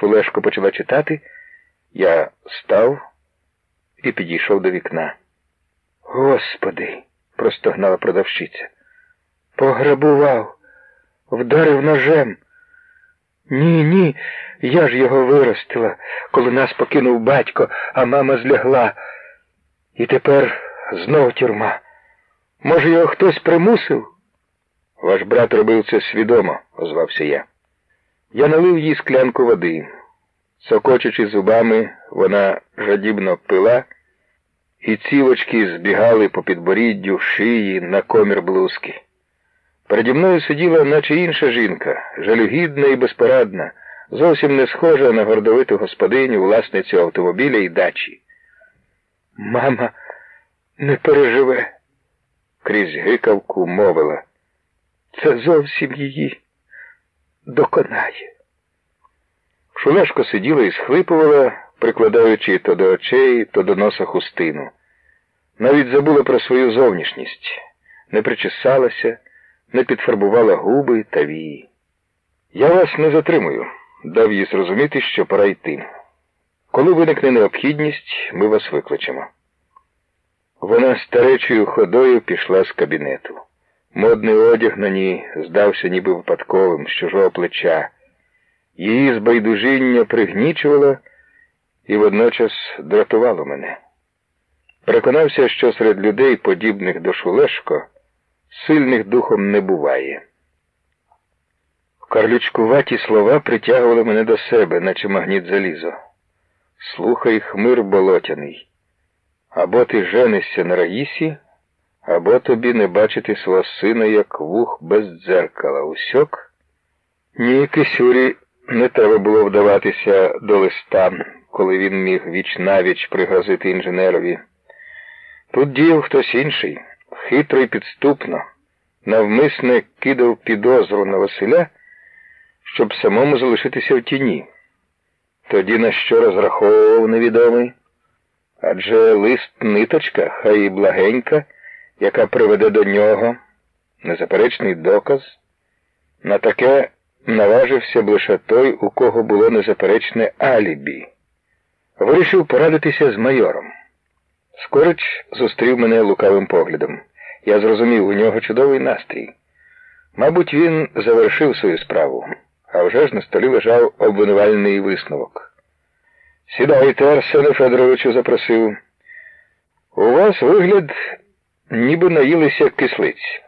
Шулешко почала читати. Я став і підійшов до вікна. Господи, простогнала продавщиця. Пограбував, вдарив ножем. Ні, ні, я ж його виростила, коли нас покинув батько, а мама злягла. І тепер знов тюрма. Може, його хтось примусив? Ваш брат робив це свідомо, озвався я. Я налив їй склянку води. Сокочучи зубами, вона жадібно пила, і цілочки збігали по підборіддю, шиї на комір блузки. Переді мною сиділа, наче інша жінка, жалюгідна і безпорадна, зовсім не схожа на гордовиту господиню, власницю автомобіля і дачі. Мама не переживе, крізь гикавку мовила. Це зовсім її доконає. Шулешко сиділа і схлипувала, прикладаючи то до очей, то до носа хустину. Навіть забула про свою зовнішність, не причесалася, не підфарбувала губи та вії. Я вас не затримую, дав їй зрозуміти, що пора йти. Коли виникне необхідність, ми вас викличемо. Вона старечою ходою пішла з кабінету. Модний одяг на ній здався ніби випадковим з чужого плеча. Її збайдужіння пригнічувало і водночас дратувало мене. Переконався, що серед людей, подібних до Шулешко, сильних духом не буває. Карлючкуваті слова притягували мене до себе, наче магніт залізо. Слухай, хмир болотяний. Або ти женишся на раїсі, або тобі не бачити свого сина, як вух без дзеркала. Усьок? Ні, Кисюрі не треба було вдаватися до листа, коли він міг віч навіч пригрозити інженерові. Тут діяв хтось інший, хитро і підступно, навмисне кидав підозру на Василя, щоб самому залишитися в тіні. Тоді на що розраховував невідомий? Адже лист ниточка, хай і благенька, яка приведе до нього незаперечний доказ, на таке наважився б лише той, у кого було незаперечне алібі. Вирішив порадитися з майором. Скорич зустрів мене лукавим поглядом. Я зрозумів, у нього чудовий настрій. Мабуть, він завершив свою справу, а вже ж на столі лежав обвинувальний висновок. Сідайте, Арсене Федоровичу, запросив. У вас вигляд, ніби наїлися кислиць.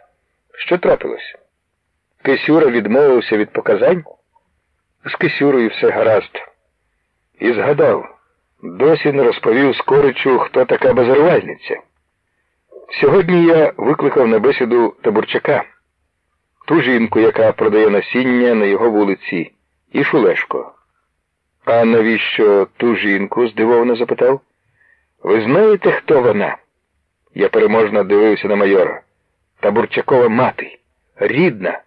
Що трапилось? Кисюра відмовився від показань? З Кисюрою все гаразд. І згадав, досі не розповів скоричу, хто така базарувальниця. Сьогодні я викликав на бесіду табурчака, ту жінку, яка продає насіння на його вулиці, і Шулешко. А навіщо ту жінку? здивовано запитав. Ви знаєте, хто вона? Я переможно дивився на майора. Табурчакова мати. Рідна.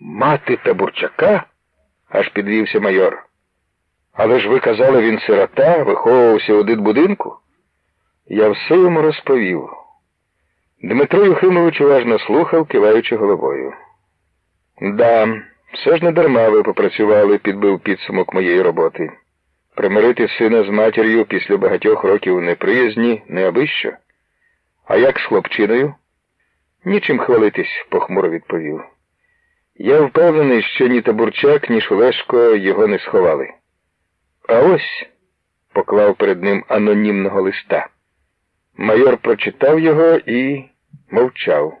Мати табурчака? аж підвівся майор. Але ж ви казали, він сирота, виховувався у дитбудинку? Я все йому розповів. Дмитро Юхимович уважно слухав, киваючи головою. Да, все ж не дарма ви попрацювали, підбив підсумок моєї роботи. Примирити сина з матір'ю після багатьох років неприязні не абищо. А як з хлопчиною? Нічим хвалитись, похмуро відповів. Я впевнений, що ні Табурчак, ні Шулешко його не сховали. А ось поклав перед ним анонімного листа. Майор прочитав його і мовчав.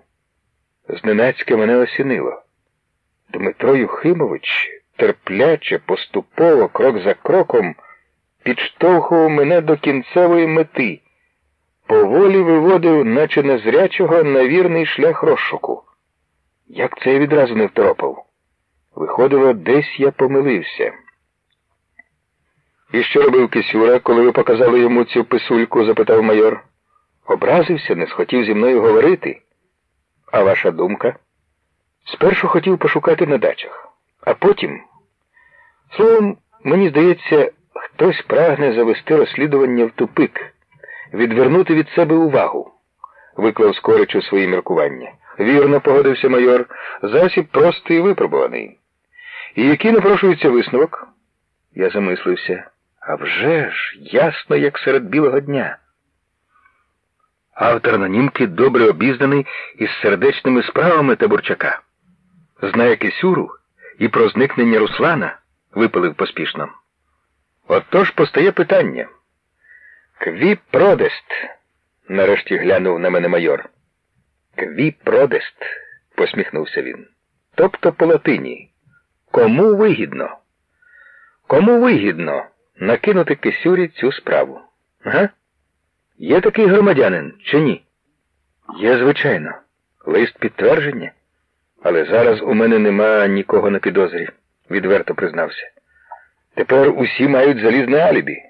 Зненацьке мене осінило. Дмитро Юхимович терпляче, поступово, крок за кроком, підштовхував мене до кінцевої мети, поволі виводив, наче незрячого, на вірний шлях розшуку. Як це я відразу не втропав? Виходило, десь я помилився. І що робив Кисюра, коли ви показали йому цю писульку? запитав майор. Образився, не схотів зі мною говорити. А ваша думка? Спершу хотів пошукати на дачах, а потім. Словом, мені здається, хтось прагне завести розслідування в тупик, відвернути від себе увагу, виклав скорич у свої міркування. Вірно, погодився майор, засіб простий і випробуваний. І який напрошується висновок? Я замислився. А вже ж, ясно, як серед білого дня. Автор анонімки добре обізнаний із сердечними справами Табурчака. Знає Кисюру і про зникнення Руслана випалив поспішно. Отож постає питання. Кві продест, нарешті глянув на мене майор. Кві продест, посміхнувся він. Тобто по латині. Кому вигідно? Кому вигідно накинути Кисюрі цю справу? Га? Є такий громадянин чи ні? Є, звичайно. Лист підтвердження. Але зараз у мене нема нікого на підозрі, відверто признався. Тепер усі мають залізне алібі.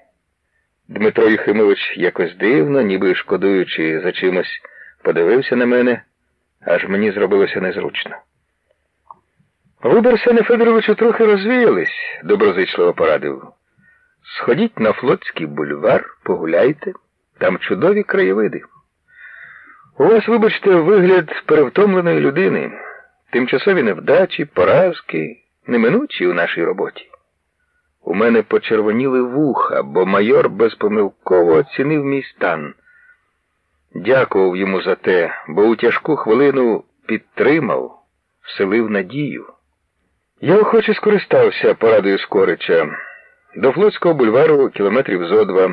Дмитро Єхимович якось дивно, ніби шкодуючи за чимось, подивився на мене, аж мені зробилося незручно. Ви, Барсене Федоровичу, трохи розвіялись, доброзичливо порадив. Сходіть на флотський бульвар, погуляйте, там чудові краєвиди. У вас, вибачте, вигляд перевтомленої людини, тимчасові невдачі, поразки, неминучі у нашій роботі. У мене почервоніли вуха, бо майор безпомилково оцінив мій стан. Дякував йому за те, бо у тяжку хвилину підтримав, вселив надію. Я охоче скористався порадою Скорича. До Флотського бульвару кілометрів зо два.